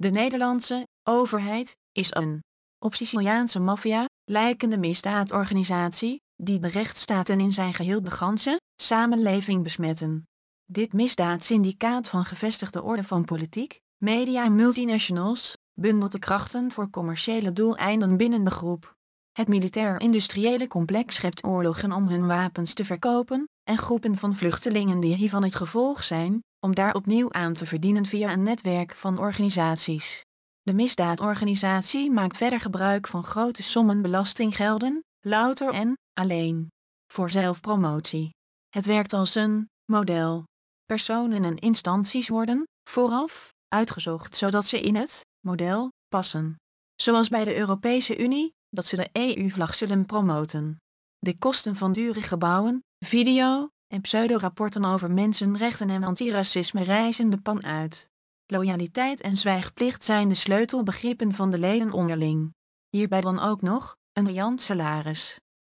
De Nederlandse overheid is een op Siciliaanse maffia lijkende misdaadorganisatie die de rechtsstaat en in zijn geheel de ganse samenleving besmetten. Dit misdaadsyndicaat van gevestigde orde van politiek, media en multinationals bundelt de krachten voor commerciële doeleinden binnen de groep. Het militair-industriële complex schept oorlogen om hun wapens te verkopen en groepen van vluchtelingen die hiervan het gevolg zijn, om daar opnieuw aan te verdienen via een netwerk van organisaties. De misdaadorganisatie maakt verder gebruik van grote sommen belastinggelden, louter en alleen voor zelfpromotie. Het werkt als een model. Personen en instanties worden vooraf uitgezocht zodat ze in het model passen. Zoals bij de Europese Unie, dat ze de EU-vlag zullen promoten. De kosten van dure gebouwen, video en pseudo-rapporten over mensenrechten en antiracisme reizen de pan uit. Loyaliteit en zwijgplicht zijn de sleutelbegrippen van de leden onderling. Hierbij dan ook nog een riant salaris.